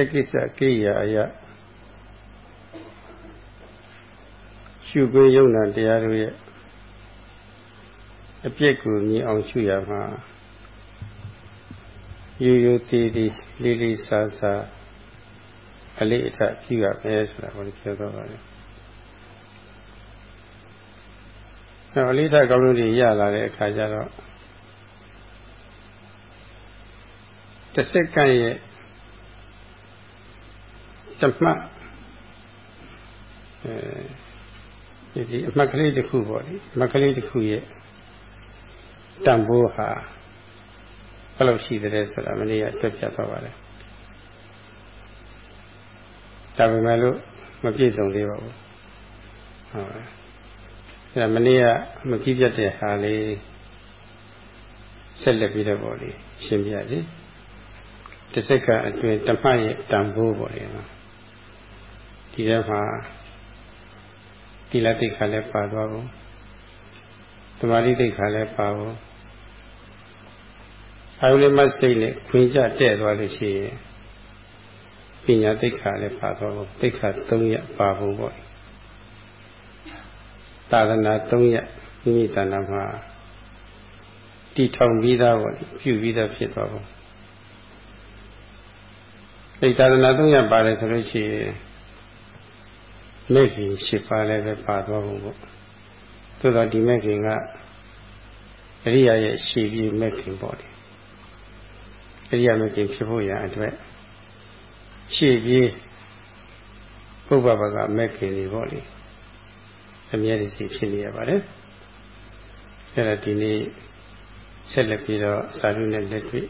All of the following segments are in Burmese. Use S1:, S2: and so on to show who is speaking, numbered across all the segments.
S1: တက်ကိစ္စကိရိယာအယရှုခွေးယုံနာတရားတို့ရဲ့အပြစ်ကိုမြင်အောင်ရှုရမှာရိုးရိုးသေးသေးလေးလေးစားစားအလေးအထပြုရမယ်ဆိုတာကိုပြောတော့ပါတယ်။အဲအလေးထကောင်းလို့တွေရလာတဲ့အခါကျတော့တစ်စက္ကန့်ရဲ့ တမှတ်အဲဒီအမှတ်ကလေးတစ်ခုပေါ့လေအမှတ်ကလေးတစ်ခုရဲ့တန်ဖိုးဟာဘယ်လောက်ရှိတယ်ဆိုတာမနေ့ကတွေ့ပြသွားပါတယ်ဒါပေမဲ့လို့မပြည့်စုံသေးပါဘူးဟုတ်အဲမနေ့ကမကြည့်ပြတဲ့ဟာလေးဆက်လက်ပြီးတော့ပေါ့လေရှင်းပြစီတစ်စက္ကန့်အတွင်းတမတ်ရဲ့တန်ဖိုးပေါ့လေ ဒီထဲမှာတိလတိခါလည်းပါသွားဘူးသမာဓိတိခါလည်းပါဘူးအာယုလေးမစိတ်နဲ့ခွင်ကြတဲ့သွားလို့ရှိရင်ပညာတိခါလည်းပါသွားဘူးတိခါ၃ရက်ပါဘူးပေါ့သာသနာ၃ရက်မိမိတဏ္ဍာမှာတည်ထောင်ပြီးသားပေါ့ပြုပြီးသားဖြစ်သွားဘူးအဲသာသနာ၃ရက်ပါတယ်ဆိုလို့ရှိရင် မဲ့ခင်၈ပါးလည်းပဲပါသွားဖို့ပေါ့သို့တော့ဒီမဲ့ခင်ကအရိယာရဲ့ရှည်ပြီးမဲ့ခင်ပေါ့လေအရိယာမဲ့ခင်ဖြစ်ဖို့ရအတွက်ရှည်ပြီးပုဗ္ဗဘကမဲ့ခင်တွေပေါ့လေအမြဲတည်းဖြစ်နေရပါတယ်အဲ့ဒါဒီနေ့ဆက်လက်ပြီးတော့စာရုနဲ့လက်တွေ့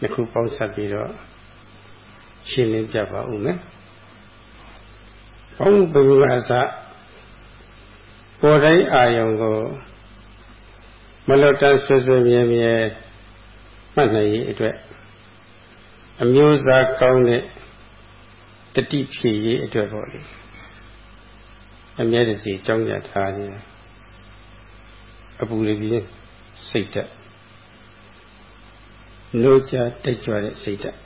S1: နှစ်ခုပေါင်းစပ်ပြီးတော့ရှင်းလင်းပြပါဦးမယ် ဘောင်းဘုရားစပေါ်တိုင်းအာယုံကိုမလွတ်တမ်းဆွဆွမြဲမြဲမှတ်နိုင်ရေးအတွက်အမျိုးသားကောင်းတဲ့တတိဖြည့်ရေးအတွက်ပေါ့လေအမြဲတစေကြောင်းကြထားနေအပူရပြင်းစိတ်တက်လို့ကြတိတ်ကြွတဲ့စိတ်တက်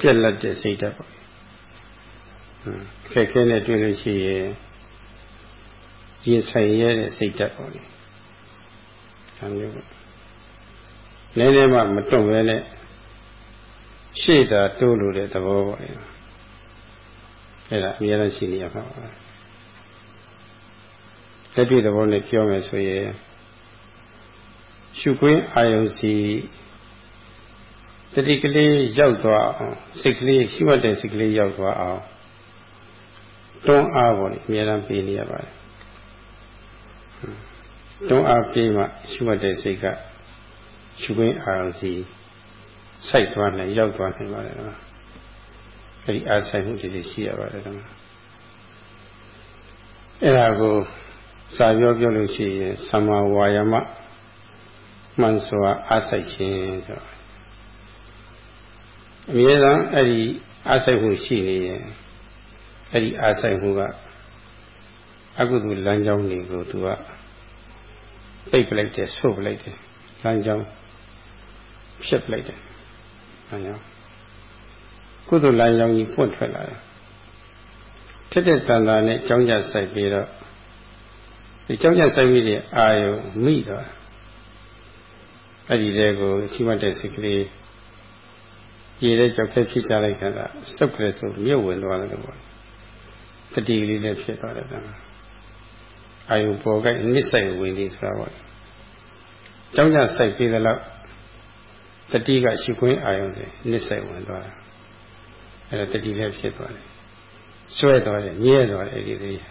S1: ပြက်လက်တဲ့စိတ်တက်ပေါ့ ခက်ခဲနဲ့တွေ့လို့ရှိရင်ရင်ဆိုင်ရတဲ့စိတ်ဓာတ်ပေါ့လေဒါမျိုးပေါ့နည်းနည်းမှမတွန့်ပဲနဲ့ရှေ့တာတိုးလို့တဲ့သဘောပေါ့လေအဲ့ဒါအများကြီးရှိနေရမှာပါလက်တွေ့သဘောနဲ့ပြောမယ်ဆိုရင်ရှုခွင်းအာယုံစီတတိကလေးရောက်သွားအောင်စိတ်ကလေးရှိမှတ်တဲ့စိတ်ကလေးရောက်သွားအောင် တွန်းအားပေါ်လေအများအားပေးနေရပါတယ်တွန်းအားပေးမှရှုမှတ်တဲ့စိတ်ကရှုခွင့်အာရုံစီစိုက်သွားနိုင်ရောက်သွားနိုင်ပါတယ်နော်အဲဒီအားဆိုင်မှုဒီစီရှိရပါတယ်နော်အဲ့ဒါကိုစာပြောပြောလို့ရှိရင်သမ္မာဝါယာမမှန်စွာအားဆိုင်ခြင်းဆိုအမြဲတမ်းအဲ့ဒီအားဆိုင်မှုရှိနေရင် အဲ့ဒီအားဆိုင်မှုကအကုသိုလ်လမ်းကြောင်းတွေကိုသူကပိတ်ပလိုက်တယ်ဆုတ်ပလိုက်တယ်လမ်းကြောင်းဖြစ်ပလိုက်တယ်အဲကြောင့်ကုသိုလ်လမ်းကြောင်းကြီးပွင့်ထွက်လာတယ်ထက်တဲ့တန်တာနဲ့ကြောင်းကြဆိုင်ပြီးတော့ဒီကြောင်းကြဆိုင်ပြီးတဲ့အာယုမိတော့အဲ့ဒီတဲ့ကိုရှိမှတ်တဲ့စိတ်ကလေးရေတဲ့ကြောက်ခဲဖြစ်ကြလိုက်တာစတုပ်ကလေးဆိုမြုပ်ဝင်သွားတယ်ပေါ့ တတိကလေးလည်းဖြစ်သွားတယ်ဗျာအာယုပေါ်ကနစ်ဆိုင်ဝင်နေဆိုတာပေါ့ကျောင်းကြဆိုင်ပြီးသလောက်တတိကရှိခွင့်အာယုတွေနစ်ဆိုင်ဝင်သွားတာအဲ့ဒါတတိလည်းဖြစ်သွားတယ်ဆွဲသွားတယ်ညဲသွားတယ်အဲ့ဒီလေး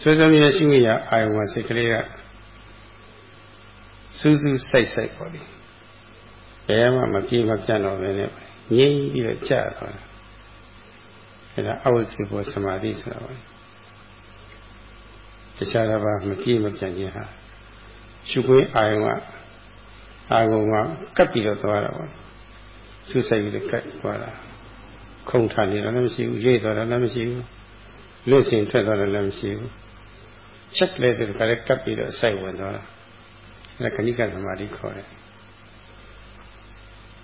S1: ဆွဲဆွဲမြဲရှိမိရအာယုမှာစိတ်ကလေးကစူးစူးစိုက်စိုက်ပေါ့လေဘယ်မှမပြေမပြတ်တော့ပဲနဲ့ငြိမ့်ပြီးတော့ကြာသွားတယ် အဲဒါအဝိကိဘောသမာဓိဆိုတာပါတခြားတစ်ပါးမပြေမပြတ်ခြင်းဟာရှုခွင့်အာယုံကအာယုံကကပ်ပြီးတော့သွားတာပေါ့ဆူဆိုင်ပြီးတော့ကပ်သွားတာခုံထနေတော့လည်းမရှိဘူးရိတ်သွားတော့လည်းမရှိဘူးလွတ်စင်ထွက်သွားတော့လည်းမရှိဘူးချက်လဲဆိုတော့လည်းကပ်ပြီးတော့စိုက်ဝင်သွားတာအဲခဏိကသမာဓိခေါ်တယ်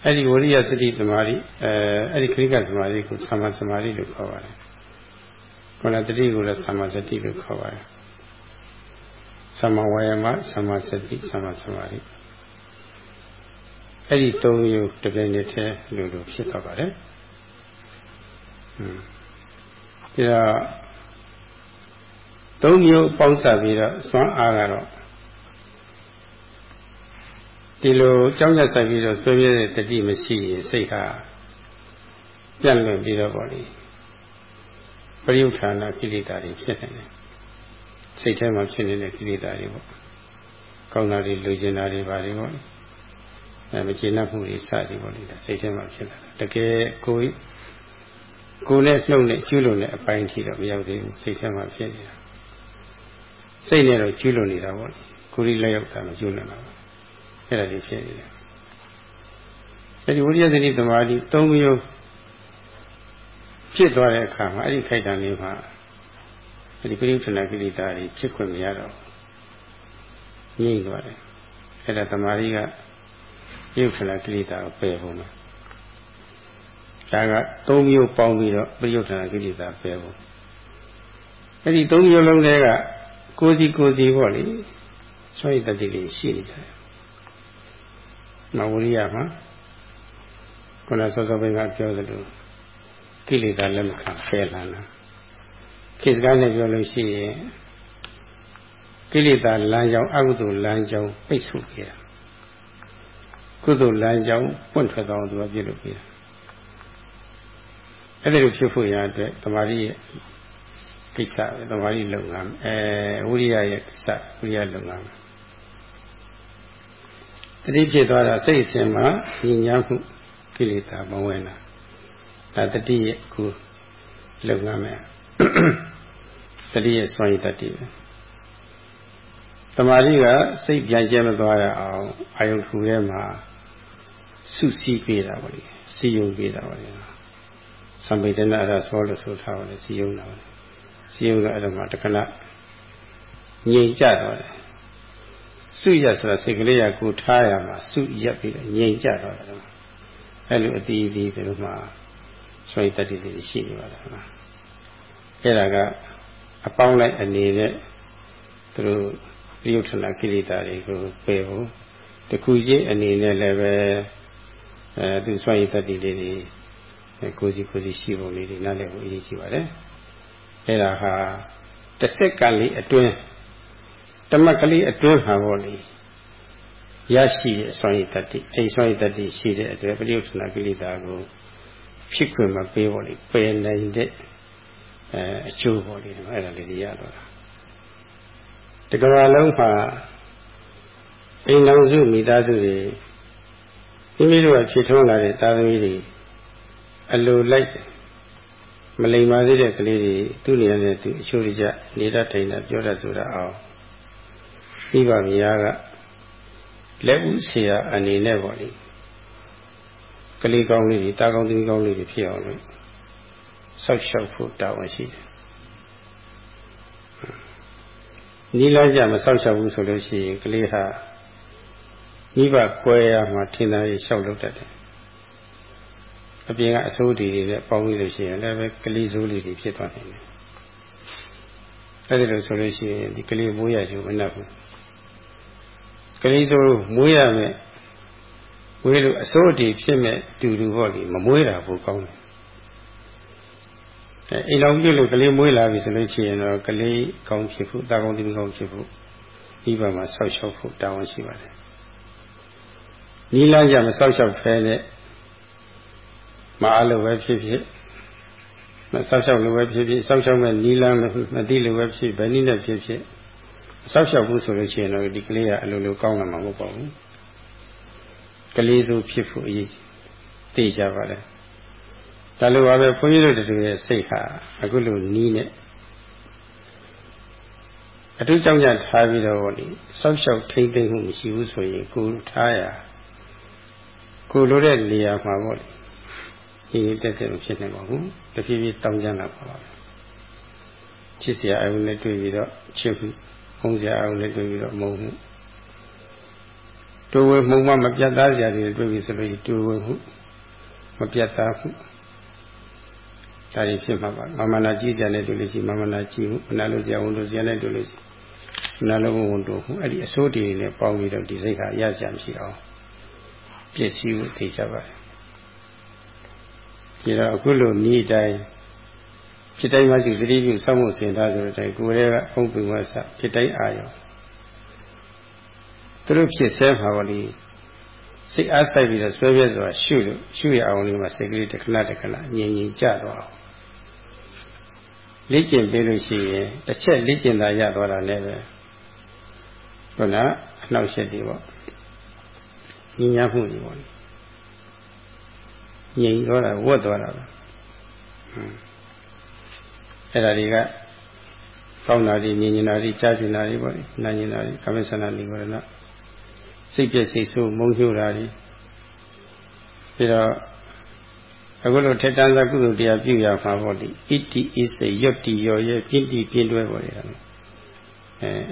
S1: အဲ့ဒီဝရိယသတိသမာဓိအဲအဲ့ဒီခရိကသမာဓိကိုသမာသမာဓိလို့ခေါ်ပါတယ်ခုနတတိကိုလည်းသမာစတိလို့ခေါ်ပါတယ်သမာဝါယမသမာစတိသမာသမာဓိအဲ့ဒီသုံးမျိုးတကယ်နဲ့တည်းလို့လို့ဖြစ်သွားပါတယ်ဟွန်းဒါသုံးမျိုးပေါင်းစပ်ပြီးတော့စွမ်းအားကတော့ ဒီလိုကြောင်းရဆိုင်ပြီးတော့ဆွေးပြတဲ့တတိမရှိရင်စိတ်ဟာပြန့်လွင့်ပြီးတော့ပေါ့လေပရိယုဌာဏကိလေသာတွေဖြစ်နေတယ်စိတ်ထဲမှာဖြစ်နေတဲ့ကိလေသာတွေပေါ့ကောင်းတာတွေလူကျင်တာတွေပါတွေပေါ့အဲမကျေနပ်မှုတွေစသည်ပေါ့လေစိတ်ထဲမှာဖြစ်လာတာတကယ်ကိုယ်ကိုယ်နဲ့နှုတ်နဲ့ကျူးလွန်တဲ့အပိုင်းထိတော့မရောက်သေးဘူးစိတ်ထဲမှာဖြစ်နေတာစိတ်နဲ့တော့ကျူးလွန်နေတာပေါ့ကိုယ်ကြီးလက်ရောက်တာမကျူးလွန်တာပေါ့ အဲ့ဒါကြီးဖြစ်နေတယ်အဲ့ဒီဝိရိယသတိသမာဓိ၃မျိုးဖြစ်သွားတဲ့အခါမှာအဲ့ဒီခိုက်တံလေးမှာအဲ့ဒီပရိဋ္ဌာဏကိလေသာတွေဖြစ်ခွင့်မရတော့ငြိမ့်သွားတယ်အဲ့ဒါသမာဓိကပရိဋ္ဌာဏကိလေသာကိုပယ်ဖို့မှာဒါက၃မျိုးပေါင်းပြီးတော့ပရိဋ္ဌာဏကိလေသာပယ်ဖို့အဲ့ဒီ၃မျိုးလုံးတွေကကိုယ်စီကိုယ်စီပေါ့လေဆွဲတတိလေးရှိနေကြတယ် မဝရိယမှာခုနစောစောပိုင်းကပြောသလိုကိလေသာလက်မခံဖယ်လာတာခေစကားနဲ့ပြောလို့ရှိရင်ကိလေသာလမ်းကြောင်းအကုသိုလ်လမ်းကြောင်းပိတ်ဆို့ခဲ့တာကုသိုလ်လမ်းကြောင်းပွင့်ထွက်သွားအောင်သူကပြည့်လို့ပြတာအဲ့ဒါလိုဖြစ်ဖို့ရတဲ့တမာရီရဲ့ကိစ္စတမာရီလုပ်ငန်းအဲဝိရိယရဲ့ကိစ္စဝိရိယလုပ်ငန်း တတိဖြစ်သွားတာစိတ်အစဉ်မှာညဉ့်ညမ်းမှုကိလေသာမဝင်တာဒါတတိရဲ့အခုလုပ်ငန်းမယ်တတိရဲ့စွမ်းရည်တတိပဲတမာတိကစိတ်ပြန်ကျဲမသွားရအောင်အာယုထူထဲမှာစုစည်းပေးတာပါလေစီယုံပေးတာပါလေသံဗေဒနာအရဆောလို့ဆိုထားပါလေစီယုံတာပါလေစီယုံကအဲ့ဒါမှတခဏငြိမ်ကြတော့တယ် စုရဆိုတာစိတ်ကလေးကကိုထားရမှာစုရက်ပြီးငြိမ်ကြတော့တယ်အဲ့လိုအတီးအတီးတွေမှာဆွေတတ္တိတွေရှိနေပါလားအဲ့ဒါကအပေါင်းလိုက်အနေနဲ့သူတို့ပြယုထနာကိလေသာတွေကိုပယ်ဖို့တခုချင်းအနေနဲ့လည်းပဲအဲသူဆွေတတ္တိလေးတွေကိုစီကိုစီရှိဖို့လေးတွေနားလည်ဖို့အရေးကြီးပါတယ်အဲ့ဒါဟာတစ်စက္ကန့်လေးအတွင်း တမက်ကလေးအတွင်းမှာပေါ့လေရရှိတဲ့ဆွမ်းရည်တတ္တိအဲဒီဆွမ်းရည်တတ္တိရှိတဲ့အတွက်ပရိယုထနာကိလေသာကိုဖြစ်ခွင့်မပေးပေါ့လေပယ်နိုင်တဲ့အဲအကျိုးပေါ့လေအဲ့ဒါလေးရတော့တာတကယ်လုံးမှာအိမ်တော်စုမိသားစုတွေမိမိတို့ကဖြစ်ထွန်းလာတဲ့သားသမီးတွေအလိုလိုက်မလိမ္မာသေးတဲ့ကလေးတွေသူ့နေရာနဲ့သူအချိုးကြနေတတ်ထိုင်တတ်ပြောတတ်ဆိုတာအောင် မိဘမယားကလက်ဦးဆရာအနေနဲ့ပေါ့လေကလေးကောင်းလေးတွေတာကောင်းသမီးကောင်းလေးတွေဖြစ်အောင်လို့ဆောက်ရှောက်ဖို့တာဝန်ရှိတယ်နီလာကြမဆောက်ရှောက်ဘူးဆိုလို့ရှိရင်ကလေးဟာမိဘကွဲရမှာထင်သာရေးရှောက်လုပ်တတ်တယ်အပြင်ကအစိုးဒီတွေနဲ့ပေါင်းပြီးလို့ရှိရင်လည်းပဲကလေးစိုးလေးတွေဖြစ်သွားနိုင်တယ်အဲဒီလိုဆိုလို့ရှိရင်ဒီကလေးမိုးရရှိမနှက်ဘူး ကလေးစိုးမွေးရမယ်ဝေးလို့အစိုးအတီဖြစ်မဲ့တူတူပေါ့လေမမွေးတာဘူးကောင်းတယ်အဲအိမ်တော်ပြုလို့ကလေးမွေးလာပြီဆိုလို့ရှိရင်တော့ကလေးကောင်းဖြစ်ဖို့တာကောင်းသမီးကောင်းဖြစ်ဖို့ဒီဘက်မှာဆောက်ရှောက်ဖို့တာဝန်ရှိပါတယ်နီးလန်းကြမဆောက်ရှောက်ဖဲနဲ့မအားလို့ပဲဖြစ်ဖြစ်မဆောက်ရှောက်လို့ပဲဖြစ်ဖြစ်ဆောက်ရှောက်မဲ့နီးလန်းမသိလို့ပဲဖြစ်ဘယ်နည်းနဲ့ဖြစ်ဖြစ် ဆောက်ရှောက်ဖို့ဆိုလို့ရှိရင်တော့ဒီကလေးကအလိုလိုကောင်းလာမှာမဟုတ်ပါဘူးကလေးစုဖြစ်ဖို့အရေးသိကြပါလေဒါလိုပါပဲဘုန်းကြီးတို့တို့ရဲ့စိတ်ဟာအခုလိုနီးနဲ့အတူကြောင့်ကြထားပြီးတော့လေဆောက်ရှောက်ထိမ့်သိမ့်မှုမရှိဘူးဆိုရင်ကိုထားရကိုလိုတဲ့နေရာမှာပေါ့လေဒီတက်တဲ့ဖြစ်နေပါဘူးတဖြည်းဖြည်းတောင်းကြလာပါပါချစ်စရာအယုံနဲ့တွေ့ပြီးတော့ချစ်မှုုံ စရာအယုံနဲ့တွေ့ပြီးတော့မုန်းမှုဒတူဝေမှုမှမပြတ်သားစရာတွေတွေ့ပြီဆိုလို့တူဝေမှုမပြတ်သားမှုဒါတွေဖြစ်မှာပါမမနာကြည့်ကြတဲ့တွေ့လို့ရှိမမနာကြည့်မှုမနာလို့စရာဝန်တို့စရာနဲ့တွေ့လို့ရှိမနာလို့ဝန်တို့မှုအဲ့ဒီအစိုးတည်နဲ့ပေါင်းပြီးတော့ဒီစိတ်ဟာရစရာမရှိအောင်ပြည့်စည်ဖို့သိကြပါတယ်ဒီတော့အခုလိုဤတိုင်း ဖြစ်တိုင်းမှရှိသတိပြုစောင့်မှုစင်ထားဆိုတဲ့အတိုင်းကိုယ်ရဲ့အုံပင်ဝဆဖြစ်တိုင်းအာရုံသူတို့ဖြစ်ဆဲမှာပေါ့လေစိတ်အားဆိုင်ပြီးတော့ဆွဲပြဲဆိုတာရှုလို့ရှုရအောင်လေးမှာစိတ်ကလေးတစ်ခဏတစ်ခဏငြိမ်ငြိမ်ကြတော့အောင်လေ့ကျင့်ပေးလို့ရှိရင်တစ်ချက်လေ့ကျင့်တာရသွားတာလည်းပဲခုနအနောက်ရှက်တွေပေါ့ညဉ့်ညမှုတွေပေါ့ငြိမ်သွားတာဝတ်သွားတာပဲ အဲ့ဒါတွေကကောင်းတာတွေမြင်နေတာတွေကြားကျင်တာတွေပေါ့နာကျင်တာတွေကမ္မဆန္ဒနိဝရဏစိတ်ပြည့်စိတ်ဆိုးမုန်းကြတာတွေပြီးတော့အခုလိုထက်တန်းသောကုသိုလ်တရားပြုရမှာပေါ့ဒီဣတိဣစေရွတ်တီရော်ရဲ့ပြင်းတီပြင်းတွဲပေါ့လေအဲ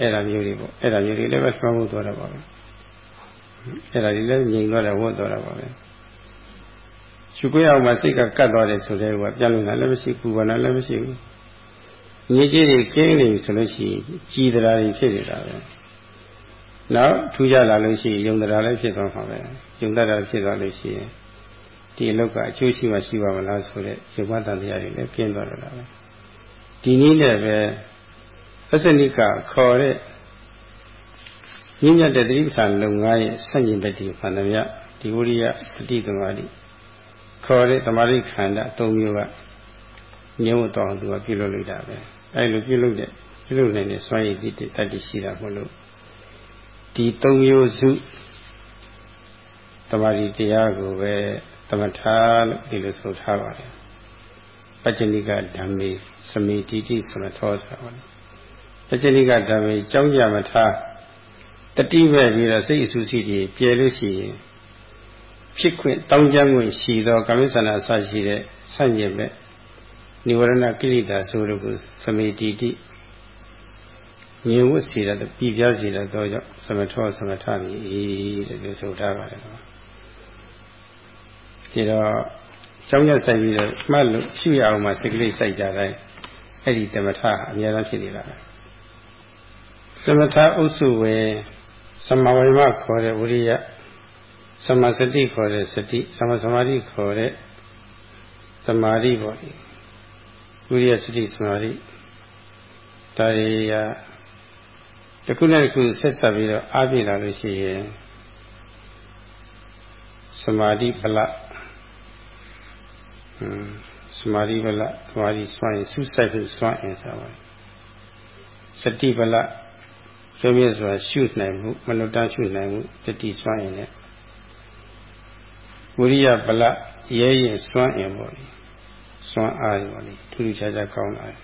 S1: အဲ့ဒါမျိုးတွေပေါ့အဲ့ဒါမျိုးတွေလည်းပဲဆွမ်းဖို့သွားတာပါပဲအဲ့ဒါတွေလည်းငြိမ်သွားတယ်ဝတ်သွားတာပါပဲရှုခွင့်အောင်မှာစိတ်ကကတ်သွားတယ်ဆိုတဲ့ကပြန်လို့လည်းမရှိဘူးဘာလည်းမရှိဘူး ငြိကြီးတွေကင်းနေဆိုလို့ရှိရင်ကြည်တရားတွေဖြစ်နေတာပဲနောက်ထူးခြားလာလို့ရှိရင်ယုံတရားလည်းဖြစ်သွားမှာပဲယုံတတ်တာဖြစ်သွားလို့ရှိရင်ဒီအလုပ်ကအကျိုးရှိမှရှိပါမလားဆိုတဲ့ယုံမတန်တရားတွေလည်းကျင်းသွားတော့တာပဲဒီနည်းနဲ့ပဲအစနိကခေါ်တဲ့ညဉ့်ညတ်တဲ့တိပ္ပံလုံငါးရဲ့ဆန့်ကျင်ဘက်ဒီဖန်သမျှဒီဝိရိယပฏิသမารိခေါ်တဲ့တမာရိခန္ဓာ၃မျိုးကညှို့တော်သူကပြုလုပ်လိုက်တာပဲ အဲလိုပြုလုပ်တဲ့ပြုလုပ်နိုင်တဲ့စွမ်းရည်တတ္တိရှိတာမဟုတ်လို့ဒီ၃မျိုးစုတမာရီတရားကိုပဲသမထာလို့ဒီလိုဆိုထားပါတယ်ပัจจนิကဓမ္မေသမေတိတိဆိုတော့ထောဆိုတာပါပัจจนิကဓမ္မေကြောင်းကြမထားတတိပဲပြီးတော့စိတ်အဆူစီတွေပြဲလို့ရှိရင်ဖြစ်ခွင့်တောင်းကြခွင့်ရှိသောကာမိသနာအစရှိတဲ့ဆန့်ကျင်မဲ့ និဝရဏကိလေသာဆိုလိုကိုသမေတိတိငြိမ်ဝတ်စေတဲ့ပြည်ပြစေတဲ့တော့ကြောင့်သမထောသမထမြည်တဲ့လို့ဆိုထားပါတယ်ဒီတော့ကျောင်းရဆိုင်ပြီးတော့မှတ်လို့ရှုရအောင်မှစိတ်ကလေးစိုက်ကြတိုင်းအဲ့ဒီသမထအများအားဖြစ်နေတာသမထအုပ်စုဝေသမဝိမခေါ်တဲ့ဝိရိယသမစတိခေါ်တဲ့စတိသမသမာဓိခေါ်တဲ့သမာဓိပေါ့ ဝိရိယစတိသမာဓိဒါရီယာတစ်ခုနဲ့တစ်ခုဆက်ဆက်ပြီးတော့အားပြလာလို့ရှိရင်သမာဓိပလသမာဓိပလသမာဓိစွမ်းရင်ဆုစိုက်ဖို့စွမ်းရင်ဆိုပါစတိပလဆိုမြဲဆိုတာရှုနိုင်မှုမလွတ်တမ်းရှုနိုင်မှုတတိစွမ်းရင်လည်းဝိရိယပလရဲရင်စွမ်းရင်ပေါ့လေ စွမ်းအားရပါလေထူးထူးခြားခြားကောင်းလာတယ်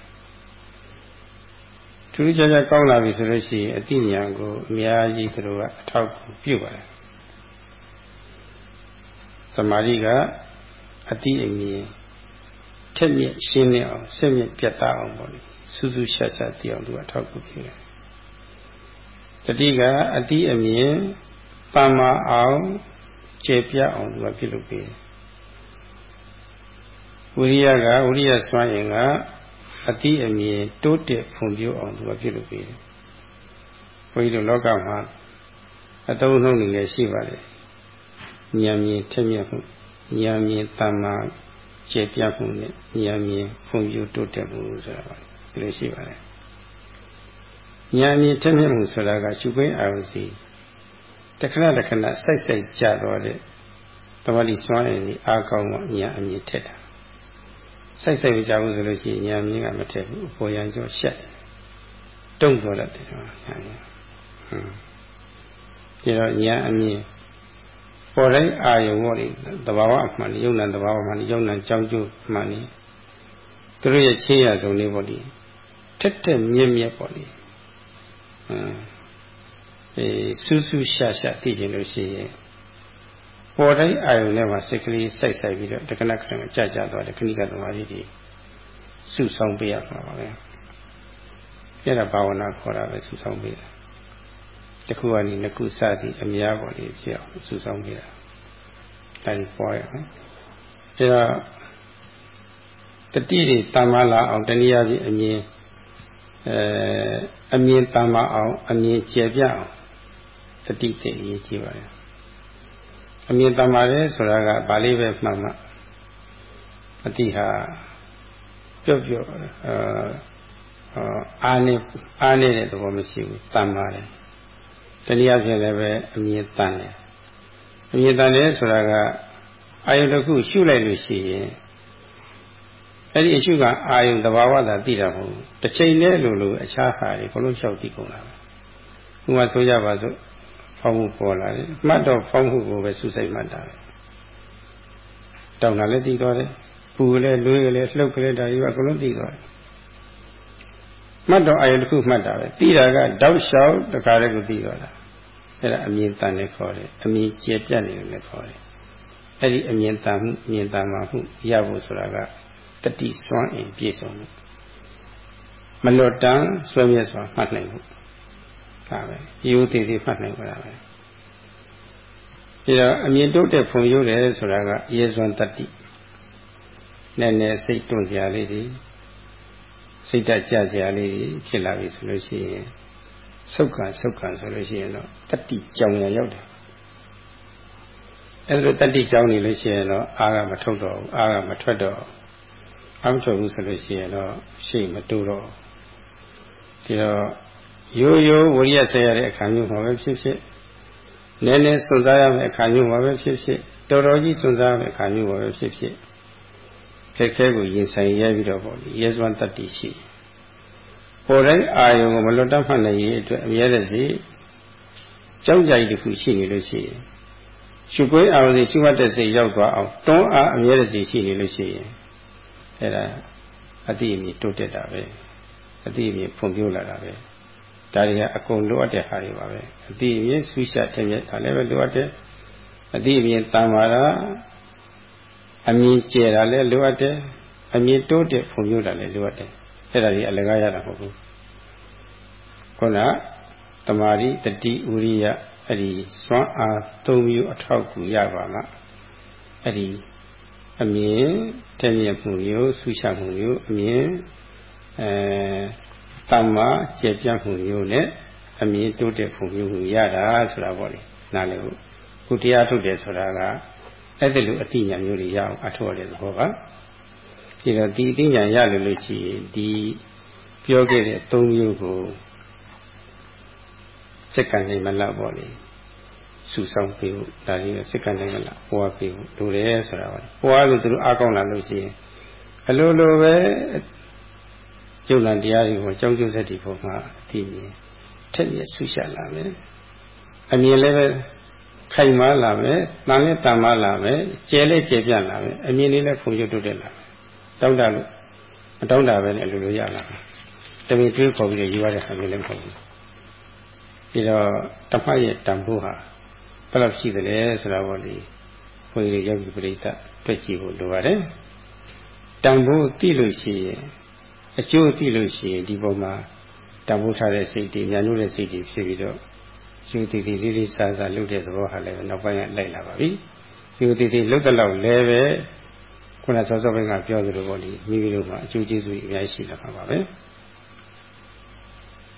S1: ထူးထူးခြားခြားကောင်းလာပြီဆိုလို့ရှိရင်အတိညာကိုအများကြီးသူတို့ကအထောက်ပြုပါတယ်သမာဓိကအတိအမြင်ထက်မြက်ရှင်းနေအောင်ဆက်မြက်ပြတ်သားအောင်ပေါ့လေစူးစူးရှက်ရှက်သိအောင်သူကအထောက်ပြုပြုတယ်တတိကအတိအမြင်ပမ္မာအောင်ကျေပြအောင်သူကပြုလုပ်ပေးတယ် ဝိရိယကဝိရိယစွမ်းရင်ကအတိအမြင်တိုးတက်ဖွံ့ဖြိုးအောင်သူကပြုလုပ်ပေးတယ်ဘုန်းကြီးတို့လောကမှာအတုံးလုံးနေလည်းရှိပါတယ်ဉာဏ်မြင်ထက်မြက်မှုဉာဏ်မြင်တမ္မာကျေပြတ်မှုနဲ့ဉာဏ်မြင်ဖွံ့ဖြိုးတိုးတက်မှုဆိုတာပါဒီလိုရှိပါတယ်ဉာဏ်မြင်ထက်မြက်မှုဆိုတာကရှုခွင့်အာရုံစီတခဏတခဏစိုက်စိုက်ကြတော့တဲ့တမလီစွမ်းရည်ဒီအားကောင်းမှဉာဏ်အမြင်ထက်တာ စိုက်စိုက်ကြဘူးဆိုလို့ရှိရင်ဉာဏ်မြင်ကမထက်ဘူးအပေါ်ရန်ကျော်ရှက်တုံ့တော်တတ်တယ်ဟုတ်ဟမ်ဒီတော့ဉာဏ်အမြင်ပေါ်တိုင်းအာယုံပေါ့လေတဘာဝအမှန်ယုံနာတဘာဝမှန်ယုံနာကြောင်းကျိုးမှန်နေသူတို့ရဲ့ချင်းရဆုံးလေးပေါ့လေထက်ထက်မြင့်မြတ်ပေါ့လေအင်းအဲစူးစူးရှာရှာသိကျင်လို့ရှိရင် ပေါ်တိုင်းအာယုံထဲမှာစိတ်ကလေးစိုက်စိုက်ပြီးတော့တက္ကနကရံကြာကြာသွားတယ်ခဏိကသမာဓိကြီးစုဆောင်ပေးရမှာပါပဲအဲ့ဒါဘာဝနာခေါ်တာပဲစုဆောင်ပေးတာတစ်ခုကနေနှစ်ခုစသည်အများပေါ်လေးဖြစ်အောင်စုဆောင်ခဲ့တာအဲဒီပေါ်ရမယ်အဲတော့တတိတွေတမ္မာလာအောင်တနည်းအားဖြင့်အမြင်အဲအမြင်တမ္မာအောင်အမြင်ကျေပြအောင်တတိတည်းရေးကြည့်ပါရဲ့ အမြင်တမ္မာလဲဆိုတာကဗာလိပဲမှတ်မှအတိဟာပြုတ်ပြုတ်အာအာနေအာနေတဲ့သဘောမရှိဘူးတန်ပါတယ်တနည်းအားဖြင့်လည်းပဲအမြင်တန်တယ်အမြင်တန်တယ်ဆိုတာကအာယုတစ်ခုရှုလိုက်လို့ရှိရင်အဲ့ဒီအရှုကအာယုသဘာဝသာသိတာမဟုတ်ဘူးတစ်ချိန်နဲ့လို့လို့အခြားဟာတွေဘလုံးလျှောက်သိကုန်တာပဲဥပမာဆိုကြပါစို့ ဖောင်းမှုပေါ်လာတယ်မှတ်တော့ဖောင်းမှုကိုပဲစူးစိုက်မှတ်တာပဲတောင်းတာလည်းသိသွားတယ်ပူလည်းလွေးလည်းလှုပ်လည်းဒါကြီးကအကုန်လုံးသိသွားတယ်မှတ်တော့အာယုတစ်ခုမှတ်တာပဲသိတာကတောက်လျှောက်တခါတည်းကိုသိသွားတာအဲ့ဒါအမြင်တန်လည်းခေါ်တယ်အမြင်ကျေပြတ်နေတယ်လည်းခေါ်တယ်အဲ့ဒီအမြင်တန်မှုအမြင်တန်မှမှုရဖို့ဆိုတာကတတိစွမ်းအင်ပြည့်စုံမှုမလွတ်တမ်းဆွဲမြဲစွာမှတ်နိုင်မှု ဒါပဲရိုးသေးသေးမှတ်နိုင်ကြတာပဲပြီးတော့အမြင်တုတ်တဲ့ဖုံရုပ်တယ်ဆိုတာကရေစွမ်းတတိနည်းနည်းစိတ်တွန့်စရာလေးတွေစိတ်ဓာတ်ကြစရာလေးတွေဖြစ်လာပြီဆိုလို့ရှိရင်ဆုတ်ခံဆုတ်ခံဆိုလို့ရှိရင်တော့တတိကြောင်ရရောက်တယ်အဲ့လိုတတိကြောင်နေလို့ရှိရင်တော့အာကမထုတ်တော့ဘူးအာကမထွက်တော့အာမထွက်ဘူးဆိုလို့ရှိရင်တော့ရှေ့မတိုးတော့ဒီတော့ ရိုးရိုးဝိရိယဆက်ရတဲ့အခါမျိုးမှာပဲဖြစ်ဖြစ်နည်းနည်းစွန့်စားရမယ့်အခါမျိုးမှာပဲဖြစ်ဖြစ်တော်တော်ကြီးစွန့်စားရမယ့်အခါမျိုးမှာပဲဖြစ်ဖြစ်ခက်ခဲကိုရင်ဆိုင်ရပြီးတော့ပေါ့လေရဲစွမ်းတတ္တိရှိပေါ်တိုင်းအာယုံကိုမလွတ်တတ်မှတ်နိုင်ရေးအတွက်အမြဲတစေကြောက်ကြိုက်တစ်ခုရှိနေလို့ရှိရင်ရှုခွေးအာရုံစီရှုမှတ်တဲ့စိတ်ရောက်သွားအောင်တွန်းအားအမြဲတစေရှိနေလို့ရှိရင်အဲ့ဒါအတိအမြစ်တိုးတက်တာပဲအတိအမြစ်ဖွံ့ဖြိုးလာတာပဲ ဒါတွေကအကုန်လိုအပ်တဲ့ဟာတွေပါပဲအတိအမြစ်ဆူရှတဲ့မြတ်ဒါလည်းပဲလိုအပ်တယ်အတိအမြစ်တန်မာတာအမြင်ကျဲတာလည်းလိုအပ်တယ်အမြင်တိုးတက်ဖွံ့ဖြိုးတာလည်းလိုအပ်တယ်အဲ့ဒါကြီးအလကားရတာမဟုတ်ဘူးခုနတမာရီတတိဥရိယအဲ့ဒီစွမ်းအားသုံးမျိုးအထောက်ကူရပါမှအဲ့ဒီအမြင်တည့်မြတ်မှုမျိုးဆူရှမှုမျိုးအမြင်အဲ တမ္မာကျေပြတ်မှုမျိုးနဲ့အမြင်တိုးတက်ဖို့မျိုးရတာဆိုတာပေါ့လေနားလည်ဖို့ခုတရားထုတ်တယ်ဆိုတာကအဲ့ဒီလိုအတိညာမျိုးတွေရအောင်အထောက်တဲ့သဘောပါဒီတော့ဒီအတိညာရလို့လို့ရှိရင်ဒီပြောခဲ့တဲ့သုံးမျိုးကိုစက္ကန့်နိုင်မလားပေါ့လေစုဆောင်ပေးဖို့ဒါကြီးကစက္ကန့်နိုင်မလားဟောပေးဖို့လိုတယ်ဆိုတာပါဟောလို့သူတို့အားကောင်းလာလို့ရှိရင်အလိုလိုပဲ ကျုပ်လန်တရားတွေကိုအကြောင်းကျိုးဆက်တွေပေါ်မှာအသိမြင်ထက်မြက်ဆူရှာလာမယ်အမြင်လည်းပဲခိုင်မာလာမယ်တန်လည်းတန်မာလာမယ်ကျဲလည်းကျဲပြန့်လာမယ်အမြင်လေးလည်းဖွံ့ဖြိုးတိုးတက်လာမယ်တောင်းတလို့မတောင်းတာပဲနဲ့အလိုလိုရလာမယ်တမင်တွေးခေါ်ပြီးယူရတဲ့ဟာမျိုးလည်းမဟုတ်ဘူးဒီတော့တမတ်ရဲ့တန်ဖိုးဟာဘယ်လောက်ရှိသလဲဆိုတာပေါ့လေဘုန်းကြီးယောဂီပရိသတ်တွေ့ကြည့်ဖို့လိုပါတယ်တန်ဖိုးသိလို့ရှိရင် အကျိုးသိလို့ရှိရင်ဒီပုံမှာတန်ဖိုးထားတဲ့စိတ်တွေညာညွှန်းတဲ့စိတ်တွေဖြစ်ပြီးတော့ယူတည်တည်လေးလေးစားစားလုပ်တဲ့သဘောဟာလည်းနောက်ပိုင်းကလိုက်လာပါပြီယူတည်တည်လုပ်တဲ့လောက်လည်းပဲခုနစောစောပိုင်းကပြောသလိုပေါ့လေမိမိတို့မှာအကျိုးကျေးဇူးအများကြီးရှိလာမှာပါပဲ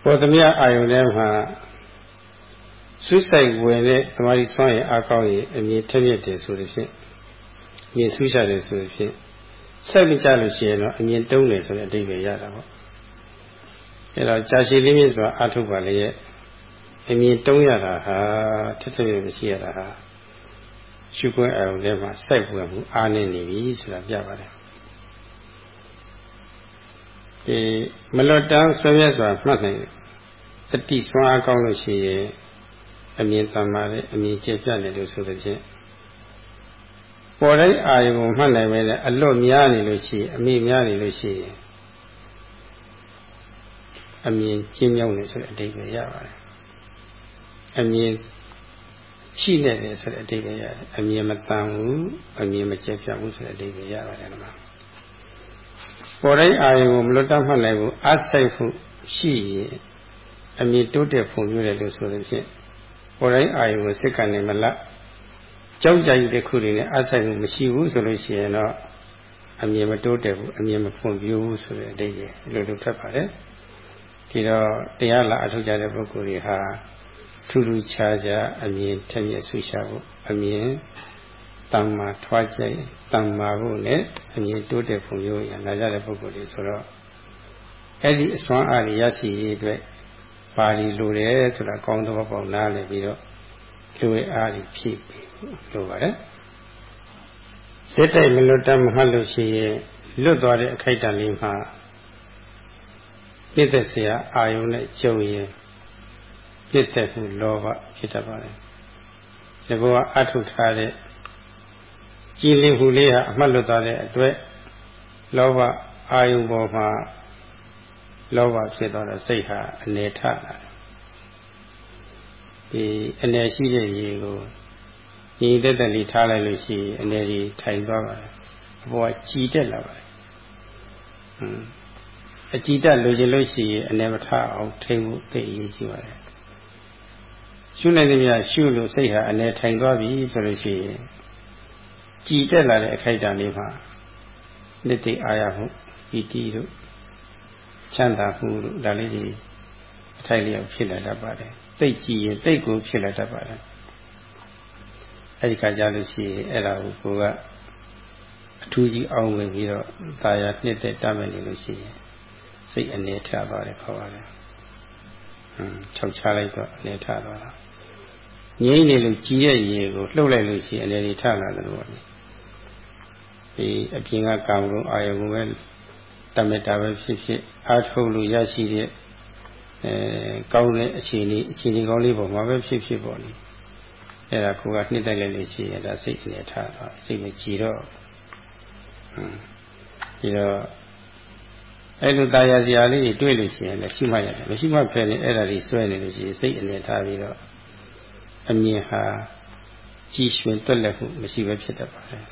S1: ပေါ်သမျှအာယုန်ထဲမှာဆွဆိုင်ဝင်တဲ့သမာဓိဆွမ်းရအားကောင်းရင်အမြင်ထက်မြက်တယ်ဆိုလို့ဖြင့်မြင်ဆူးရှာတယ်ဆိုလို့ဖြင့် ဆက်မကြလို့ရှိရင်တော့အမြင်တုံးတယ်ဆိုတဲ့အဓိပ္ပာယ်ရတာပေါ့အဲတော့ကြာရှည်လေးမြင့်စွာအာထုတ်ပါလေရဲ့အမြင်တုံးရတာဟာထက်ထက်မြက်မရှိရတာဟာရှုခွင့်အောင်ထဲမှာစိုက်ဖွယ်မှုအားနေနေပြီဆိုတာပြပါတယ်ဒီမလွတ်တမ်းဆွေးမြဲစွာမှတ်နိုင်တတိဆွမ်းအားကောင်းလို့ရှိရင်အမြင်တမ်းပါတယ်အမြင်ကျပြတယ်လို့ဆိုတဲ့ချင်း ပေါ်တိုင်းအာယုံကိုမှတ်နိုင်မယ်အလွတ်များနေလို့ရှိရင်အမိများနေလို့ရှိရင်အမြင်ကျင်းမြောင်းနေဆိုတဲ့အဓိပ္ပာယ်ရပါတယ်အမြင်ရှိနေတယ်ဆိုတဲ့အဓိပ္ပာယ်ရတယ်အမြင်မတန်ဘူးအမြင်မကျက်ပြတ်ဘူးဆိုတဲ့အဓိပ္ပာယ်ရပါတယ်နော်ပေါ်တိုင်းအာယုံကိုမလွတ်တတ်မှတ်နိုင်ဘူးအဆိုင်ဖို့ရှိရင်အမြင်တိုးတက်ဖွံ့ဖြိုးတယ်လို့ဆိုတဲ့ဖြင့်ပေါ်တိုင်းအာယုကိုစိတ်ကနေမလား ကြောက်ကြိုက်တဲ့ခုတွေနဲ့အဆိုင်မှုမရှိဘူးဆိုလို့ရှိရင်တော့အမြင်မတိုးတက်ဘူးအမြင်မဖွံ့ဖြိုးဘူးဆိုတဲ့အတိတ်ရဲ့လိုလိုထပ်ပါတယ်ဒီတော့တရားလာအထောက်ကြတဲ့ပုဂ္ဂိုလ်တွေဟာထူးထူးခြားခြားအမြင်ထက်မြက်ဆွရှာဖို့အမြင်တမ္မာထွားကြိုက်တမ္မာဖို့နဲ့အမြင်တိုးတက်ဖွံ့ဖြိုးရလာကြတဲ့ပုဂ္ဂိုလ်တွေဆိုတော့အဲ့ဒီအစွမ်းအားရရှိရေးအတွက်ပါရီလိုတယ်ဆိုတာကောင်းသောပေါက်နားလည်ပြီးတော့ လူအားကြီးဖြည့်ပေးလို့ပါတယ်စိတ်တိုက်မလွတ်တတ်မဟုတ်လို့ရှိရင်လွတ်သွားတဲ့အခိုက်အတန့်လေးမှာပြည့်သက်စရာအာယုံနဲ့ကြုံရင်ပြည့်သက်မှုလောဘဖြစ်တတ်ပါတယ်ဒီဘုရားအထုထားတဲ့ကြည်လင်မှုလေးဟာအမှတ်လွတ်သွားတဲ့အတွက်လောဘအာယုံပေါ်မှာလောဘဖြစ်သွားတဲ့စိတ်ဟာအနေထလာတယ် ဒီအနေရှိတဲ့ရေကိုညီတက်တက်လေးထားလိုက်လို့ရှိရင်အနေဒီထိုင်သွားပါတယ်အပေါ်ကကြည်တက်လာပါတယ်ဟွန်းအကြည်တက်လိုချင်လို့ရှိရင်အနေမထအောင်ထိမှုသိအရေးကြီးပါတယ်ရှုနိုင်သမျှရှုလို့စိတ်ဟာအနေထိုင်သွားပြီဆိုလို့ရှိရင်ကြည်တက်လာတဲ့အခိုက်အတန့်လေးမှာနှစ်သိအာရမှုပီတိတို့ချမ်းသာမှုတို့ဒါလေးတွေအထိုက်လျောက်ဖြစ်လာတတ်ပါတယ် တိတ်ကြည်ရင်တိတ်ကိုဖြစ်လာတတ်ပါတယ်အဲဒီခါကြလို့ရှိရင်အဲ့ဒါကိုကိုကအထူးကြီးအောင်ဝင်ပြီးတော့ตาရနှစ်သက်တတ်မယ်နေလို့ရှိရင်စိတ်အနေထသွားတယ်ခေါ်ပါတယ်ဟွန်းခြောက်ချလိုက်တော့အနေထသွားတာငြိမ့်နေလို့ကြည်ရဲ့ရေကိုလှုပ်လိုက်လို့ရှိရင်အနေထလာတယ်လို့ပေါ့ဒီအပြင်ကကံကုန်အာယုံပဲတမေတာပဲဖြစ်ဖြစ်အားထုတ်လို့ရရှိတဲ့ အဲကောင်းတဲ့အခြေအနေအခြေအနေကောင်းလေးပေါ်မှာပဲဖြစ်ဖြစ်ပေါ့လေအဲ့ဒါကိုကနှစ်တိုက်လိုက်လို့ရှိရင်ဒါစိတ်အနေထားတော့စိတ်မကြည်တော့ဟွန်းပြီးတော့အဲ့လိုတာယာစရာလေးတွေတွေ့လို့ရှိရင်လည်းရှိမှရတယ်မရှိမှဖယ်နေအဲ့ဒါတွေဆွဲနေလို့ရှိရင်စိတ်အနေထားပြီးတော့အမြင်ဟာကြည်ရွှင်တွက်လက်မှုမရှိပဲဖြစ်တတ်ပါတယ်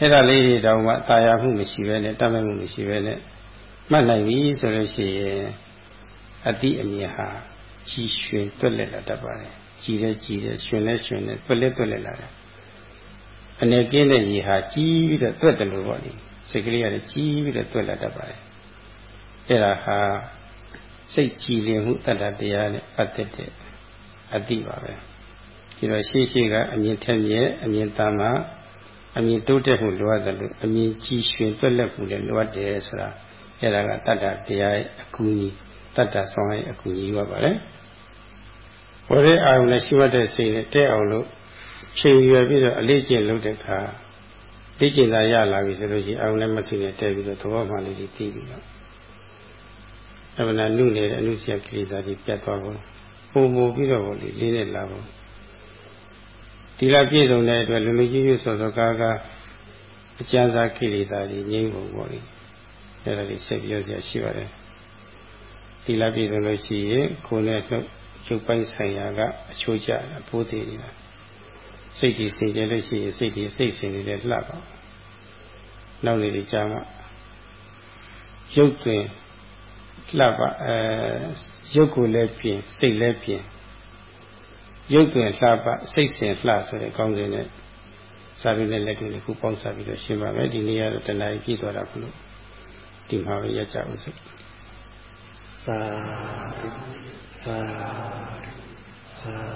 S1: အဲ့ဒါလေးတွေတောင်မှတာယာမှုမရှိပဲနဲ့တတ်မဲ့မှုမရှိပဲနဲ့မှတ်နိုင်ပြီဆိုလို့ရှိရင် အတိအမြင်ဟာကြည်ရွှင်တွက်လက်လာတတ်ပါတယ်ကြည်လဲကြည်တယ်ရွှင်လဲရွှင်တယ်တွက်လဲတွက်လက်လာတယ်အနေကင်းတဲ့ညီဟာကြီးပြီးတော့တွက်တယ်လို့ပေါ့လေစိတ်ကလေးကလည်းကြီးပြီးတော့တွက်လာတတ်ပါတယ်အဲ့ဒါဟာစိတ်ကြည်လင်မှုတတ္တတရားနဲ့ပတ်သက်တဲ့အတိပါပဲဒီတော့ရှေ့ရှေ့ကအမြင်ထက်မြက်အမြင်တမ်းမှာအမြင်တိုးတက်မှုလိုအပ်တယ်လို့အမြင်ကြည်ရွှင်တွက်လက်မှုလည်းလိုအပ်တယ်ဆိုတာအဲ့ဒါကတတ္တတရားရဲ့အကူအညီ တတ္တဆောင်ရဲ့အကူအညီပါပါလေဝရအာရုံနဲ့ရှိမှတ်တဲ့စိတ်နဲ့တဲ့အောင်လို့ချိန်ရွယ်ပြီးတော့အလေးကျင့်လုပ်တဲ့အခါလေ့ကျင့်တာရလာပြီဆိုလို့ရှိရင်အာရုံနဲ့မသိနဲ့တဲ့ပြီးတော့သဘောမှလေးတွေသိပြီးတော့အမှန်တန်နုနေတဲ့အနုစရကိလေသာတွေပြတ်သွားဖို့ပုံပုံပြီးတော့ပေါ့လေလေးနဲ့လာဖို့ဒီလားပြည့်စုံတဲ့အတွက်လူလူကြီးကြီးဆော်ဆော်ကားကားအကျဉ်းစားကိလေသာတွေငြိမ်းဖို့ပေါ့လေအဲ့ဒါလေးဆက်ပြောစရာရှိပါတယ် ဒီလားပြည့်စုံလို့ရှိရင်ကိုယ်နဲ့နှုတ်ရုပ်ပိုင်းဆိုင်ရာကအချိုးကျအဖိုးသေးနေတာစိတ်ကြီးစင်ကြယ်လို့ရှိရင်စိတ်ကြီးစိတ်စင်နေတဲ့လှပါနောက်နေကြမှာရုပ်တွင်လှပအဲရုပ်ကိုလည်းပြင်စိတ်လည်းပြင်ရုပ်တွင်လှပစိတ်စင်လှဆိုတဲ့ကောင်းစဉ်နဲ့စာပေနဲ့လက်တွေခုပေါင်းစားပြီးတော့ရှင်းပါမယ်ဒီနေ့ကတော့တဏှာကြီးပြည့်သွားတာဘလို့ဒီမှာပဲရကြအောင်စို့ สาธุสาธุสาธุ